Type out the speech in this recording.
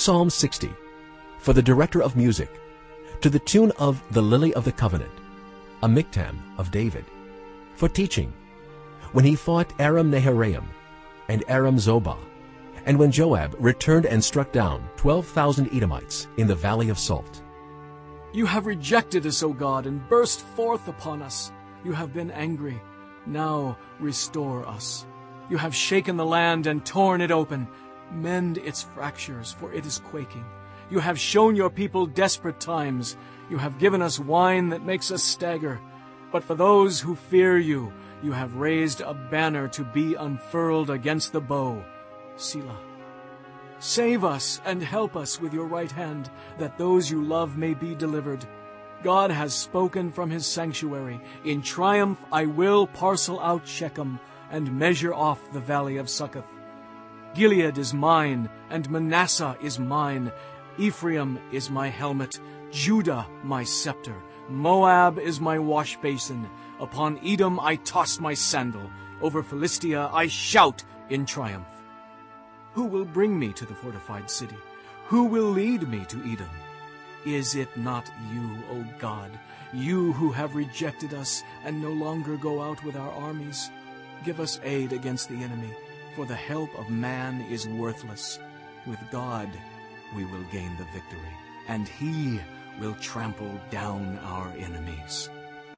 Psalm 60, for the director of music, to the tune of the Lily of the Covenant, a miktam of David, for teaching, when he fought Aram Naharaim and Aram Zobah, and when Joab returned and struck down 12,000 Edomites in the valley of Salt. You have rejected us, O God, and burst forth upon us. You have been angry. Now restore us. You have shaken the land and torn it open. Mend its fractures, for it is quaking. You have shown your people desperate times. You have given us wine that makes us stagger. But for those who fear you, you have raised a banner to be unfurled against the bow. Selah. Save us and help us with your right hand, that those you love may be delivered. God has spoken from his sanctuary. In triumph I will parcel out Shechem and measure off the valley of Succoth. Gilead is mine, and Manasseh is mine. Ephraim is my helmet, Judah my scepter. Moab is my wash basin. Upon Edom I toss my sandal. Over Philistia I shout in triumph. Who will bring me to the fortified city? Who will lead me to Edom? Is it not you, O God, you who have rejected us and no longer go out with our armies? Give us aid against the enemy, for the help of man is worthless. With God we will gain the victory, and he will trample down our enemies.